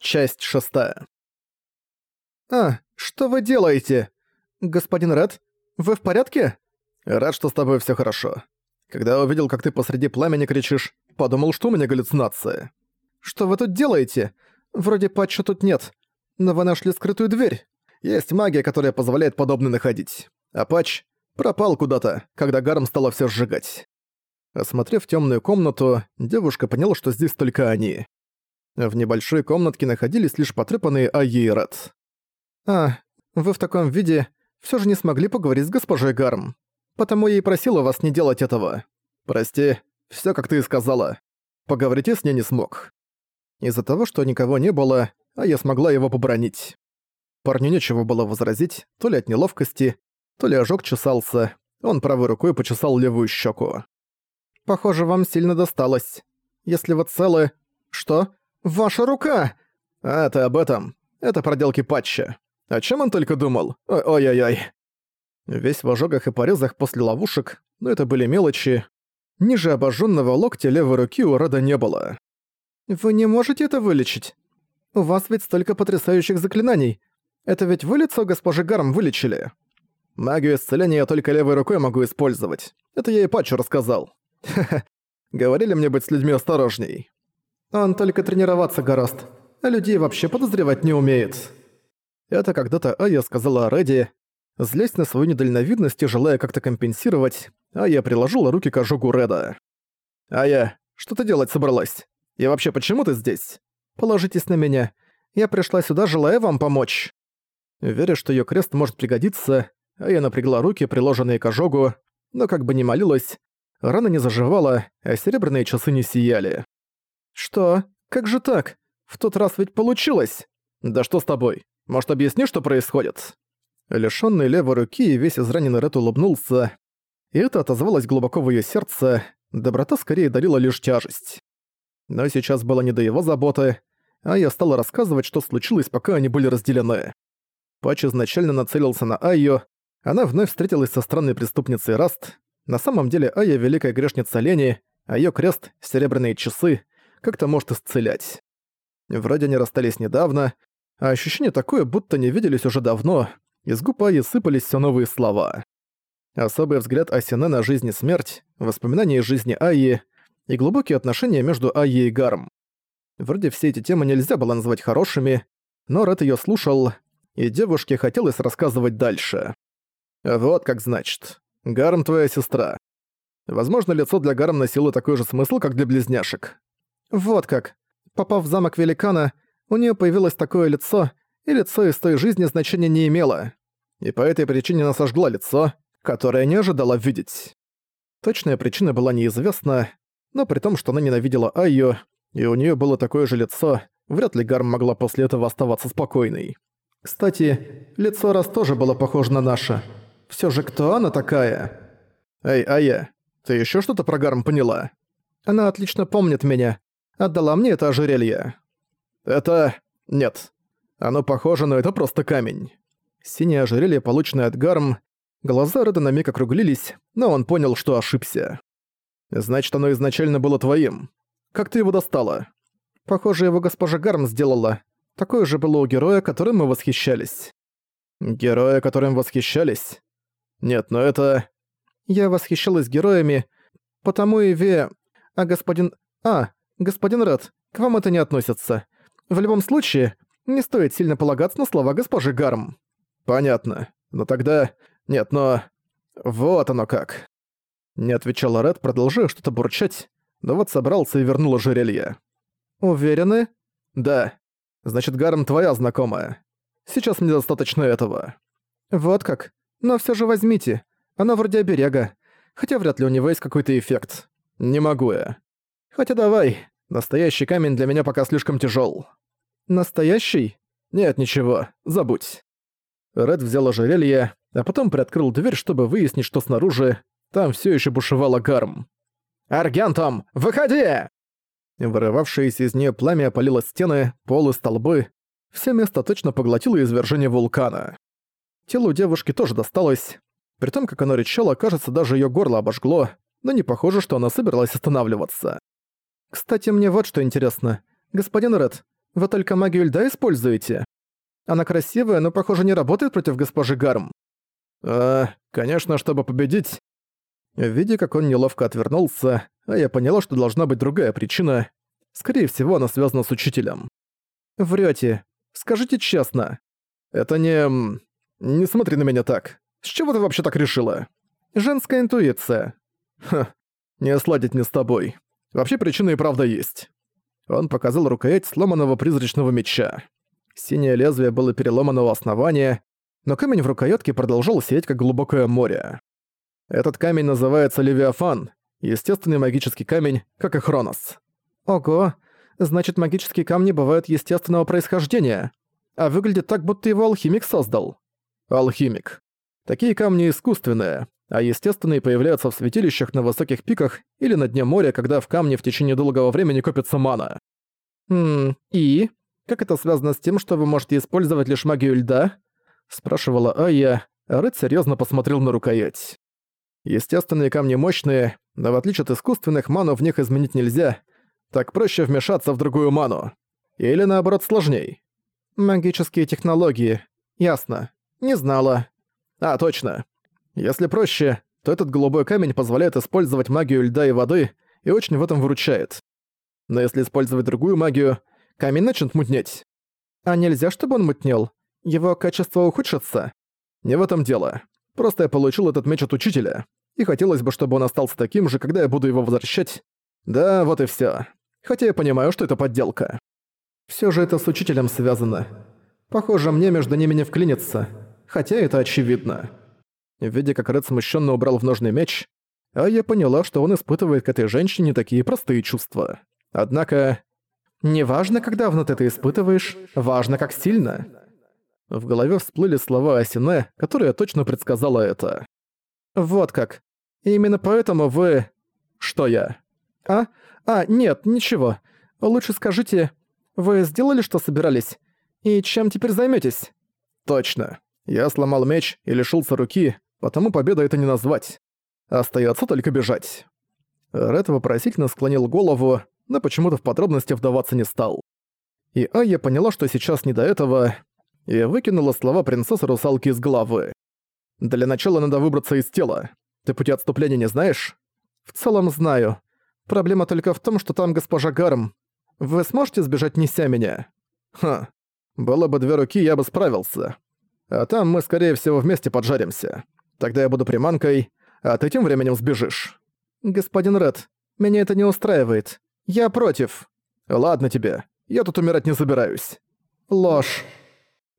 Часть шестая. «А, что вы делаете? Господин Ред, вы в порядке?» «Рад, что с тобой всё хорошо. Когда увидел, как ты посреди пламени кричишь, подумал, что у меня галлюцинация». «Что вы тут делаете? Вроде патча тут нет. Но вы нашли скрытую дверь. Есть магия, которая позволяет подобное находить. А патч пропал куда-то, когда Гарм стало всё сжигать». Осмотрев тёмную комнату, девушка поняла, что здесь только они. В небольшой комнатке находились лишь потрепанные Ред. «А, вы в таком виде все же не смогли поговорить с госпожой Гарм. Потому я и просила вас не делать этого. Прости, все как ты и сказала. Поговорить я с ней не смог. Из-за того, что никого не было, а я смогла его побронить. Парню нечего было возразить, то ли от неловкости, то ли ожог чесался. Он правой рукой почесал левую щеку. «Похоже, вам сильно досталось. Если вы целы... Что? «Ваша рука!» «А, ты об этом. Это проделки патча. О чем он только думал? Ой-ой-ой». Весь в ожогах и порезах после ловушек, но это были мелочи. Ниже обожженного локтя левой руки у Рада не было. «Вы не можете это вылечить? У вас ведь столько потрясающих заклинаний. Это ведь вы лицо госпожи Гарм вылечили?» «Магию исцеления я только левой рукой могу использовать. Это я и Патчу рассказал. Ха-ха. Говорили мне быть с людьми осторожней. Он только тренироваться гораст, а людей вообще подозревать не умеет. Это когда-то Ая сказала Рэдди, злясь на свою недальновидность и желая как-то компенсировать, Ая приложила руки к ожогу Реда. «Ая, что ты делать собралась? И вообще, почему ты здесь? Положитесь на меня. Я пришла сюда, желая вам помочь». Веря, что её крест может пригодиться, Ая напрягла руки, приложенные к ожогу, но как бы ни молилась, рана не заживала, а серебряные часы не сияли. «Что? Как же так? В тот раз ведь получилось!» «Да что с тобой? Может, объясни, что происходит?» Лишённый левой руки и весь израненный Ред улыбнулся, и это отозвалось глубоко в её сердце, доброта скорее дарила лишь тяжесть. Но сейчас было не до его заботы, а я стала рассказывать, что случилось, пока они были разделены. Патч изначально нацелился на Айо, она вновь встретилась со странной преступницей Раст. На самом деле Айя — великая грешница лени, а её крест — серебряные часы, как-то может исцелять. Вроде они расстались недавно, а ощущение такое, будто не виделись уже давно, из губ Аи сыпались все новые слова. Особый взгляд Асине на жизнь и смерть, воспоминания жизни Аи и глубокие отношения между Аи и Гарм. Вроде все эти темы нельзя было назвать хорошими, но Ред её слушал, и девушке хотелось рассказывать дальше. Вот как значит. Гарм твоя сестра. Возможно, лицо для Гарм носило такой же смысл, как для близняшек. Вот как. Попав в замок великана, у нее появилось такое лицо, и лицо из той жизни значения не имело. И по этой причине она сожгла лицо, которое не ожидала видеть. Точная причина была неизвестна, но при том, что она ненавидела Айю, и у нее было такое же лицо, вряд ли Гарм могла после этого оставаться спокойной. Кстати, лицо раз тоже было похоже на наше. Все же кто она такая? Эй, Ая, ты еще что-то про Гарм поняла? Она отлично помнит меня, отдала мне это ожерелье. Это... нет. Оно похоже, но это просто камень. Синее ожерелье, полученное от Гарм, глаза Реда на миг округлились, но он понял, что ошибся. Значит, оно изначально было твоим. Как ты его достала? Похоже, его госпожа Гарм сделала. Такое же было у героя, которым мы восхищались. Героя, которым восхищались? Нет, но это... Я восхищалась героями, потому и Ве... А господин... А, «Господин Ред, к вам это не относится. В любом случае, не стоит сильно полагаться на слова госпожи Гарм». «Понятно. Но тогда... Нет, но... Вот оно как». Не отвечала Ред, продолжая что-то бурчать, но вот собрался и вернул ожерелье. «Уверены?» «Да. Значит, Гарм твоя знакомая. Сейчас мне достаточно этого». «Вот как. Но все же возьмите. Оно вроде оберега. Хотя вряд ли у него есть какой-то эффект. Не могу я. Хотя давай, настоящий камень для меня пока слишком тяжел. Настоящий? Нет, ничего, забудь. Ред взял ожерелье, а потом приоткрыл дверь, чтобы выяснить, что снаружи. Там все еще бушевала гарм. «Аргентом, выходи!» Вырывавшееся из нее пламя опалило стены, пол и столбы. Все место точно поглотило извержение вулкана. Телу девушки тоже досталось. При том, как оно рычало, кажется, даже ее горло обожгло, но не похоже, что она собиралась останавливаться. «Кстати, мне вот что интересно. Господин Ред, Вы только магию льда используете? Она красивая, но, похоже, не работает против госпожи Гарм». «А, конечно, чтобы победить». Видя, как он неловко отвернулся, а я поняла, что должна быть другая причина. Скорее всего, она связана с учителем. «Врёте. Скажите честно». «Это не... Не смотри на меня так. С чего ты вообще так решила?» «Женская интуиция». «Ха, не сладить не с тобой. Вообще причина и правда есть». Он показал рукоять сломанного призрачного меча. Синее лезвие было переломано у основания, но камень в рукоятке продолжал сиять как глубокое море. Этот камень называется Левиафан, естественный магический камень, как и Хронос. Ого, значит магические камни бывают естественного происхождения, а выглядит так, будто его алхимик создал. Алхимик. Такие камни искусственные, а естественные появляются в святилищах на высоких пиках или на дне моря, когда в камне в течение долгого времени копится мана. Хм, и? Как это связано с тем, что вы можете использовать лишь магию льда? Спрашивала Ая, а Ред серьезно посмотрел на рукоять. Естественные камни мощные, но в отличие от искусственных, ману в них изменить нельзя, так проще вмешаться в другую ману. Или наоборот сложней. Магические технологии. Ясно. Не знала. А, точно. Если проще, то этот голубой камень позволяет использовать магию льда и воды и очень в этом выручает. Но если использовать другую магию, камень начнет мутнеть. А нельзя, чтобы он мутнел? Его качество ухудшится? Не в этом дело. Просто я получил этот меч от учителя, и хотелось бы, чтобы он остался таким же, когда я буду его возвращать. Да, вот и всё. Хотя я понимаю, что это подделка. Всё же это с учителем связано. Похоже, мне между ними не вклиниться. Хотя это очевидно. Видя, как Ред смущенно убрал в ножный меч, а я поняла, что он испытывает к этой женщине такие простые чувства. Однако... «Неважно, как давно ты это испытываешь, важно, как сильно». В голове всплыли слова Асине, которая точно предсказала это. «Вот как. именно поэтому вы...» «Что я?» «А? А, нет, ничего. Лучше скажите, вы сделали, что собирались? И чем теперь займетесь? «Точно. Я сломал меч и лишился руки, потому победа это не назвать. Остается только бежать». Ред вопросительно склонил голову, но почему-то в подробности вдаваться не стал. И Айя поняла, что сейчас не до этого, и выкинула слова принцессы-русалки из головы. «Для начала надо выбраться из тела. Ты пути отступления не знаешь?» «В целом знаю. Проблема только в том, что там госпожа Гарм. Вы сможете сбежать, неся меня?» «Ха. Было бы две руки, я бы справился. А там мы, скорее всего, вместе поджаримся. Тогда я буду приманкой, а ты тем временем сбежишь». «Господин Ред, меня это не устраивает. Я против». «Ладно тебе. Я тут умирать не собираюсь». «Ложь».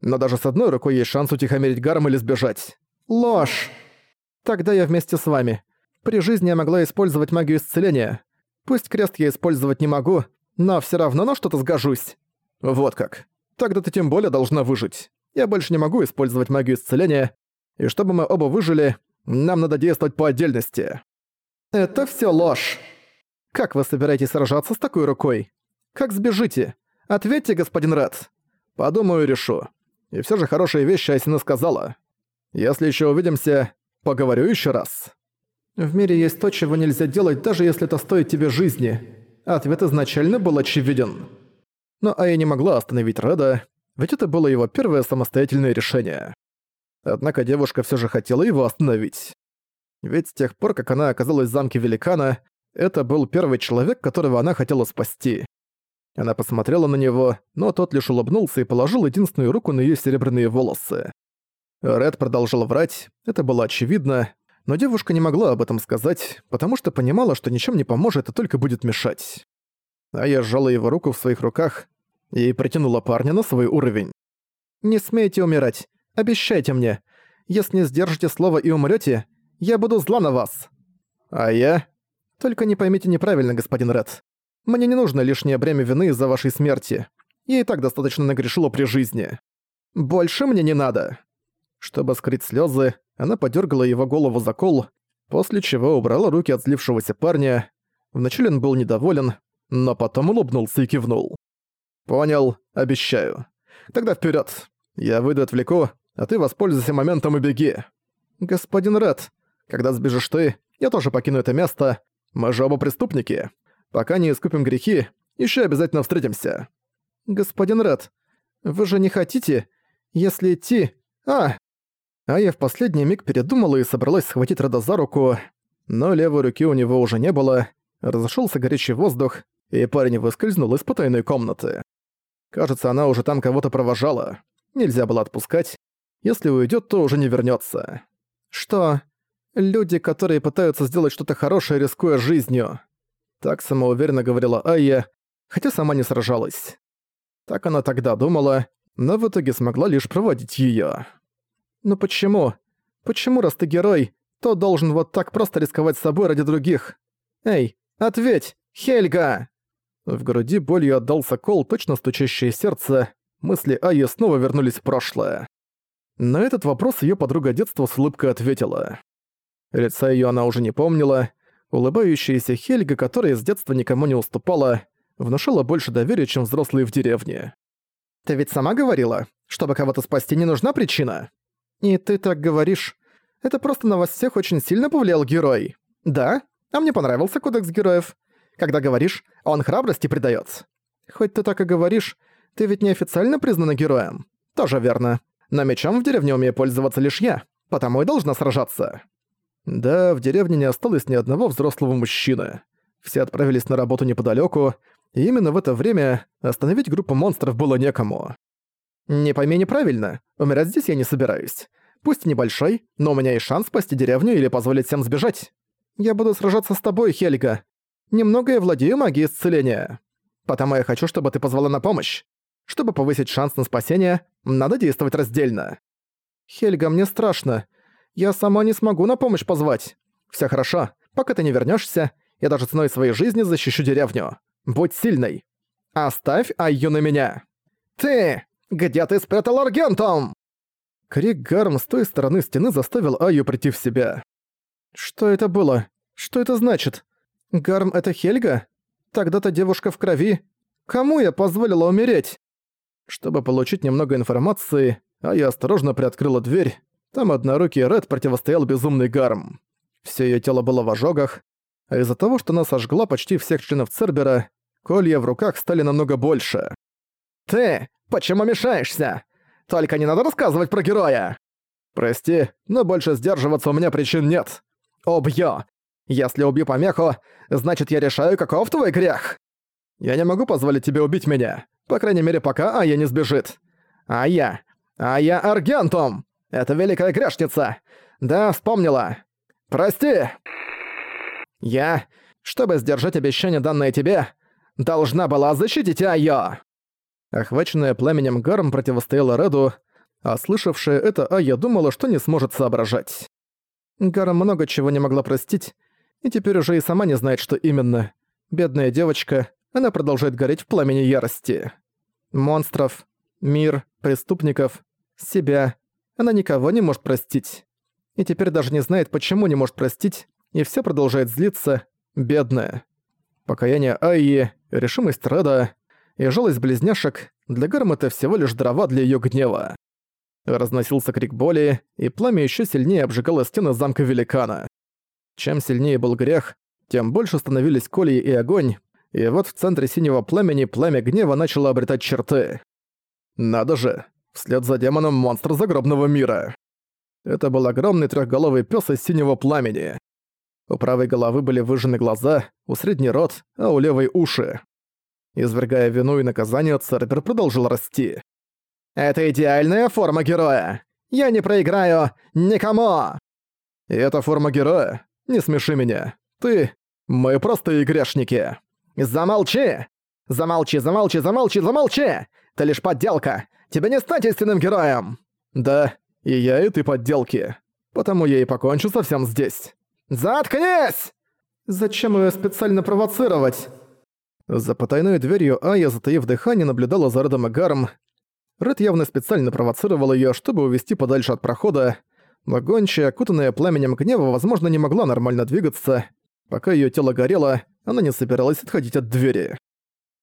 Но даже с одной рукой есть шанс утихомирить Гарм или сбежать. Ложь! Тогда я вместе с вами. При жизни я могла использовать магию исцеления. Пусть крест я использовать не могу, но все равно на что-то сгожусь. Вот как. Тогда ты тем более должна выжить. Я больше не могу использовать магию исцеления, и чтобы мы оба выжили, нам надо действовать по отдельности. Это все ложь. Как вы собираетесь сражаться с такой рукой? Как сбежите? Ответьте, господин Ред. Подумаю и решу. И все же хорошие вещи Асина сказала. Если еще увидимся, поговорю еще раз. В мире есть то, чего нельзя делать, даже если это стоит тебе жизни. Ответ изначально был очевиден. Но Ая не могла остановить Реда, ведь это было его первое самостоятельное решение. Однако девушка все же хотела его остановить. Ведь с тех пор, как она оказалась в замке Великана, это был первый человек, которого она хотела спасти. Она посмотрела на него, но тот лишь улыбнулся и положил единственную руку на её серебряные волосы. Ред продолжил врать, это было очевидно, но девушка не могла об этом сказать, потому что понимала, что ничем не поможет и только будет мешать. А я сжала его руку в своих руках и притянула парня на свой уровень. «Не смейте умирать. Обещайте мне. Если не сдержите слово и умрете, я буду зла на вас». «А я?» «Только не поймите неправильно, господин Ред. Мне не нужно лишнее бремя вины из-за вашей смерти. Я и так достаточно нагрешила при жизни. Больше мне не надо». Чтобы скрыть слезы, она подергала его голову за кол, после чего убрала руки от слившегося парня. Вначале он был недоволен, но потом улыбнулся и кивнул. «Понял, обещаю. Тогда вперед. Я выйду отвлеку, а ты воспользуйся моментом и беги. Господин Ред, когда сбежишь ты, я тоже покину это место. Мы же оба преступники. Пока не искупим грехи, еще обязательно встретимся». «Господин Ред, вы же не хотите, если идти... А!» Ая в последний миг передумала и собралась схватить Реда за руку, но левой руки у него уже не было, разошелся горячий воздух, и парень выскользнул из потайной комнаты. Кажется, она уже там кого-то провожала. Нельзя было отпускать. Если уйдет, то уже не вернется. Что? Люди, которые пытаются сделать что-то хорошее, рискуя жизнью. Так самоуверенно говорила Айя, хотя сама не сражалась. Так она тогда думала, но в итоге смогла лишь проводить её. Но почему? Почему, раз ты герой, то должен вот так просто рисковать собой ради других? Эй, ответь, Хельга! В груди болью отдался кол, точно стучащее сердце. Мысли Айи снова вернулись в прошлое. На этот вопрос её подруга детства с улыбкой ответила. Лица её она уже не помнила. Улыбающаяся Хельга, которая с детства никому не уступала, внушала больше доверия, чем взрослые в деревне. «Ты ведь сама говорила, чтобы кого-то спасти не нужна причина?» «И ты так говоришь. Это просто на вас всех очень сильно повлиял герой. Да? А мне понравился кодекс героев. Когда говоришь, он храбрости придает. Хоть ты так и говоришь, ты ведь неофициально признана героем. Тоже верно. Но мечом в деревне умею пользоваться лишь я, потому и должна сражаться. Да, в деревне не осталось ни одного взрослого мужчины. Все отправились на работу неподалеку, и именно в это время остановить группу монстров было некому. Не пойми неправильно, умирать здесь я не собираюсь. Пусть небольшой, но у меня есть шанс спасти деревню или позволить всем сбежать. Я буду сражаться с тобой, Хельга. Немного я владею магией исцеления. Потому я хочу, чтобы ты позвала на помощь. Чтобы повысить шанс на спасение, надо действовать раздельно. Хельга, мне страшно. Я сама не смогу на помощь позвать. Все хорошо. Пока ты не вернешься, я даже ценой своей жизни защищу деревню. Будь сильной. Оставь Айю на меня. Ты! Где ты спрятал Аргентум? Крик Гарм с той стороны стены заставил Айю прийти в себя. Что это было? Что это значит? Гарм — это Хельга? Тогда-то девушка в крови. Кому я позволила умереть? Чтобы получить немного информации, Айя осторожно приоткрыла дверь. Там однорукий Ред противостоял безумный Гарм. Все ее тело было в ожогах, а из-за того, что она сожгла почти всех членов Цербера, колья в руках стали намного больше. «Ты! Почему мешаешься? Только не надо рассказывать про героя!» «Прости, но больше сдерживаться у меня причин нет. Убью! Если убью помеху, значит я решаю, каков твой грех. Я не могу позволить тебе убить меня, по крайней мере пока Ая не сбежит. А я... А я Аргентум! Это великая грешница! Да, вспомнила. Прости!» Я, чтобы сдержать обещание, данное тебе, должна была защитить Айо!» Охваченная пламенем Гарм противостояла Реду, а слышавшая это Айя думала, что не сможет соображать. Гарм много чего не могла простить, и теперь уже и сама не знает, что именно. Бедная девочка, она продолжает гореть в пламени ярости. Монстров, мир, преступников, себя. Она никого не может простить. И теперь даже не знает, почему не может простить, и все продолжает злиться, бедная. Покаяние Айи, решимость Реда и жалость близняшек для Гарм это всего лишь дрова для ее гнева. Разносился крик боли, и пламя еще сильнее обжигало стены замка великана. Чем сильнее был грех, тем больше становились колеи и огонь, и вот в центре синего пламени пламя гнева начало обретать черты. Надо же, вслед за демоном монстр загробного мира. Это был огромный трехголовый пес из синего пламени. У правой головы были выжжены глаза, у средней рот, а у левой уши. Извергая вину и наказание, Цербер продолжил расти. «Это идеальная форма героя! Я не проиграю никому!» «И это форма героя? Не смеши меня. Ты... Мы простые грешники!» «Замолчи! Замолчи, замолчи, замолчи, замолчи! Ты лишь подделка! Тебе не стать истинным героем!» «Да, и я, и ты подделки. Потому я и покончу совсем здесь». «Заткнись!» «Зачем её специально провоцировать?» За потайной дверью Ая, затаив дыхание, наблюдала за Рэдом и Гарм. Рэд явно специально провоцировал её, чтобы увести подальше от прохода, но гончая, окутанная пламенем гнева, возможно, не могла нормально двигаться. Пока её тело горело, она не собиралась отходить от двери.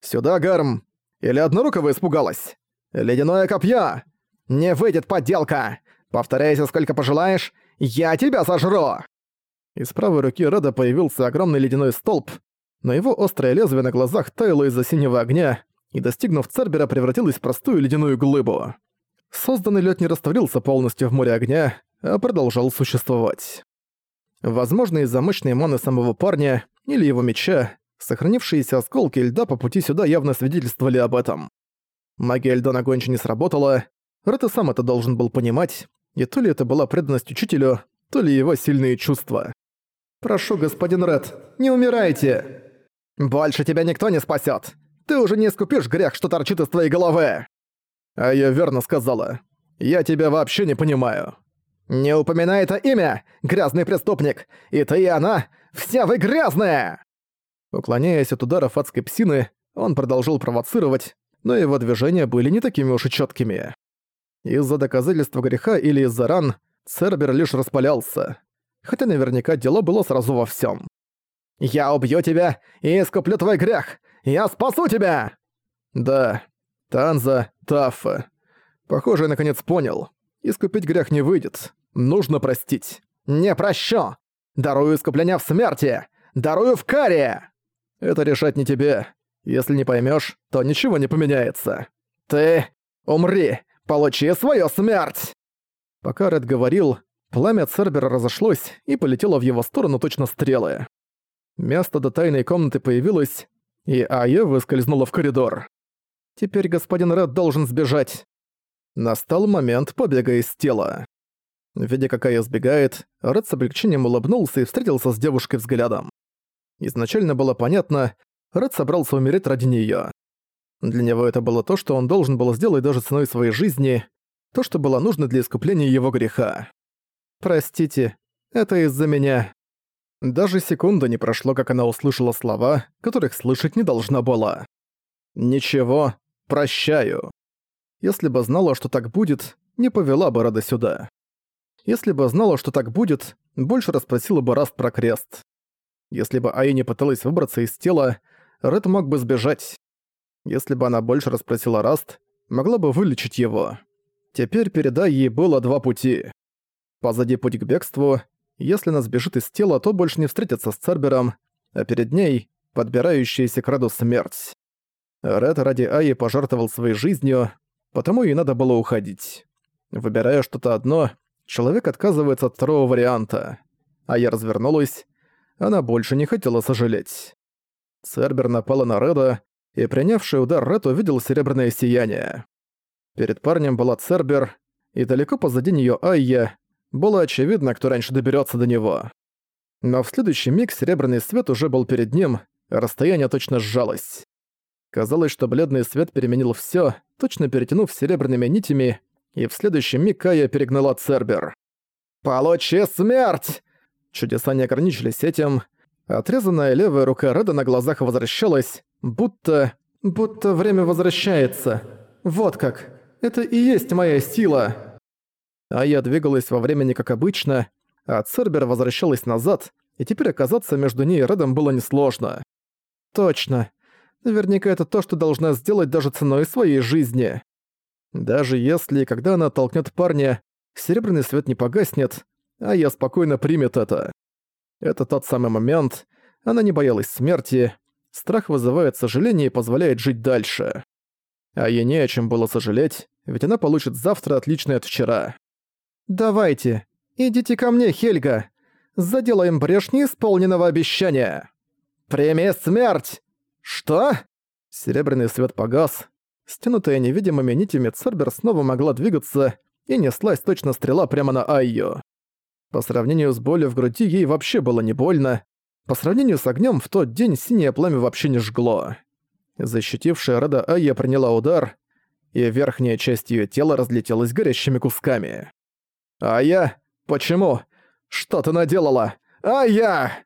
«Сюда, Гарм! Или однорукого испугалась? Ледяное копье! Не выйдет подделка! Повторяйся сколько пожелаешь, я тебя сожру!» Из правой руки Реда появился огромный ледяной столб, но его острое лезвие на глазах таяло из-за синего огня, и, достигнув Цербера, превратилась в простую ледяную глыбу. Созданный лед не растворился полностью в море огня, а продолжал существовать. Возможно, из-за мощной маны самого парня или его меча, сохранившиеся осколки льда по пути сюда явно свидетельствовали об этом. Магия льда на гонче не сработала, и сам это должен был понимать, и то ли это была преданность учителю, то ли его сильные чувства. «Прошу, господин Ред, не умирайте!» «Больше тебя никто не спасет! Ты уже не искупишь грех, что торчит из твоей головы!» А я верно сказала. «Я тебя вообще не понимаю». «Не упоминай это имя, грязный преступник! И ты и она, все вы грязные!» Уклоняясь от ударов адской псины, он продолжил провоцировать, но его движения были не такими уж и чёткими. Из-за доказательства греха или из-за ран Цербер лишь распалялся. Хотя наверняка дело было сразу во всем. «Я убью тебя и искуплю твой грех! Я спасу тебя!» Да, Танза, Таффа. Похоже, я наконец понял. Искупить грех не выйдет. Нужно простить. Не прощу! Дарую искупление в смерти! Дарую в каре! Это решать не тебе. Если не поймешь, то ничего не поменяется. Ты умри! Получи свою смерть!» Пока Ред говорил, пламя Цербера разошлось и полетело в его сторону точно стрелы. Место до тайной комнаты появилось, и Ая выскользнула в коридор. Теперь господин Ред должен сбежать. Настал момент побега из тела. Видя, как Ая сбегает, Ред с облегчением улыбнулся и встретился с девушкой взглядом. Изначально было понятно, Ред собрался умереть ради неё. Для него это было то, что он должен был сделать даже ценой своей жизни, то, что было нужно для искупления его греха. «Простите, это из-за меня». Даже секунда не прошло, как она услышала слова, которых слышать не должна была. «Ничего, прощаю». Если бы знала, что так будет, не повела бы Рада сюда. Если бы знала, что так будет, больше расспросила бы Раст про крест. Если бы Аи не пыталась выбраться из тела, Ред мог бы сбежать. Если бы она больше расспросила Раст, могла бы вылечить его. Теперь передай ей было два пути. Позади путь к бегству. Если она сбежит из тела, то больше не встретится с Цербером, а перед ней — подбирающаяся к Раду смерть. Ред ради Аи пожертвовал своей жизнью, потому ей надо было уходить. Выбирая что-то одно, человек отказывается от второго варианта. А я развернулась, она больше не хотела сожалеть. Цербер напала на Реда, и принявший удар Ред увидел серебряное сияние. Перед парнем была Цербер, и далеко позади нее Айя. Было очевидно, кто раньше доберется до него. Но в следующий миг серебряный свет уже был перед ним, а расстояние точно сжалось. Казалось, что бледный свет переменил все, точно перетянув серебряными нитями, и в следующий миг Айя перегнала Цербер. «Получи смерть!» Чудеса не ограничились этим. Отрезанная левая рука Реда на глазах возвращалась, будто... будто время возвращается. Вот как. Это и есть моя сила. А я двигалась во времени как обычно, а Цербер возвращалась назад, и теперь оказаться между ней и Редом было несложно. Точно. Наверняка это то, что должна сделать даже ценой своей жизни. Даже если, когда она толкнет парня, серебряный свет не погаснет, а я спокойно примет это. Это тот самый момент. Она не боялась смерти. Страх вызывает сожаление и позволяет жить дальше. А ей не о чем было сожалеть, ведь она получит завтра отличное от вчера. «Давайте, идите ко мне, Хельга. Заделаем брешь неисполненного обещания. Прими смерть!» «Что?» Серебряный свет погас. Стянутая невидимыми нитями Цербер снова могла двигаться, и неслась точно стрела прямо на Айо. По сравнению с болью в груди ей вообще было не больно. По сравнению с огнем в тот день синее пламя вообще не жгло. Защитившая Рада Айя приняла удар, и верхняя часть ее тела разлетелась горящими кусками. «Айя? Почему? Что ты наделала? Айя!»